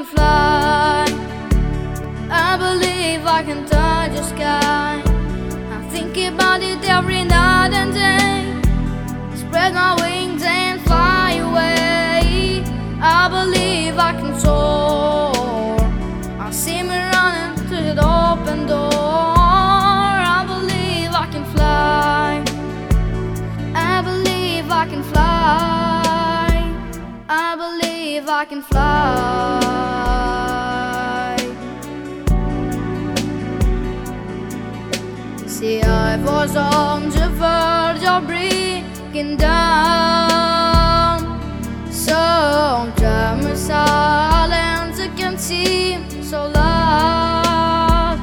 can fly. I believe I can touch the sky. I think about it every I can fly. See, I was on the verge of breaking down. Sometimes silence can seem so loud.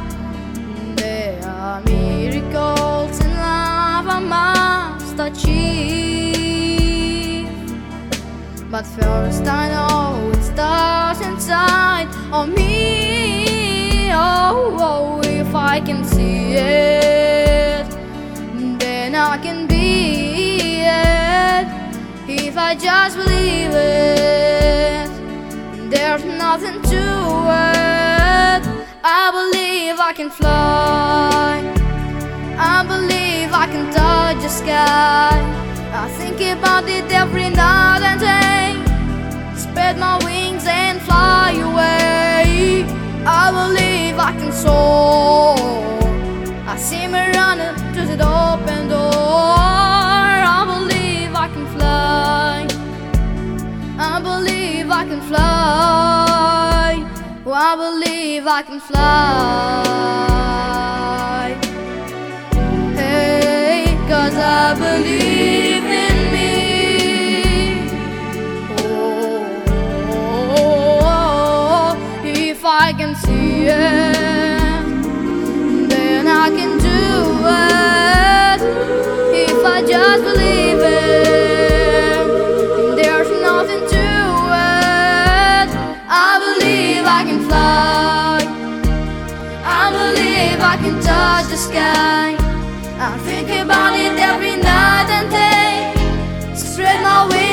There are miracles in life I must achieve. But first, I know inside me. Oh, oh, if I can see it, then I can be it. If I just believe it, there's nothing to it. I believe I can fly. I believe I can touch the sky. I think about it every night and day. Spread my wings and fly can soar. I see me running through the open door. I believe I can fly. I believe I can fly. Oh, I believe I can fly. Hey, cause I believe I can see it, then I can do it. If I just believe it, there's nothing to it. I believe I can fly. I believe I can touch the sky. I think about it every night and day. Spread my wings.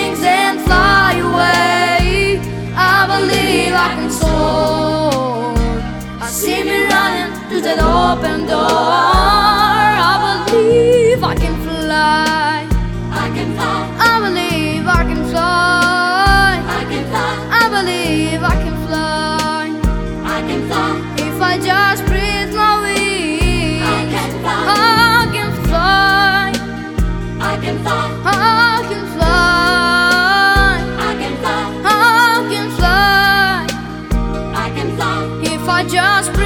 open door. I believe I can fly. I can fly. I believe I can fly. I can fly. I believe I can fly. I can fly. If I just breathe my wings, I can fly. I can fly. I can fly. I can fly. If I just breathe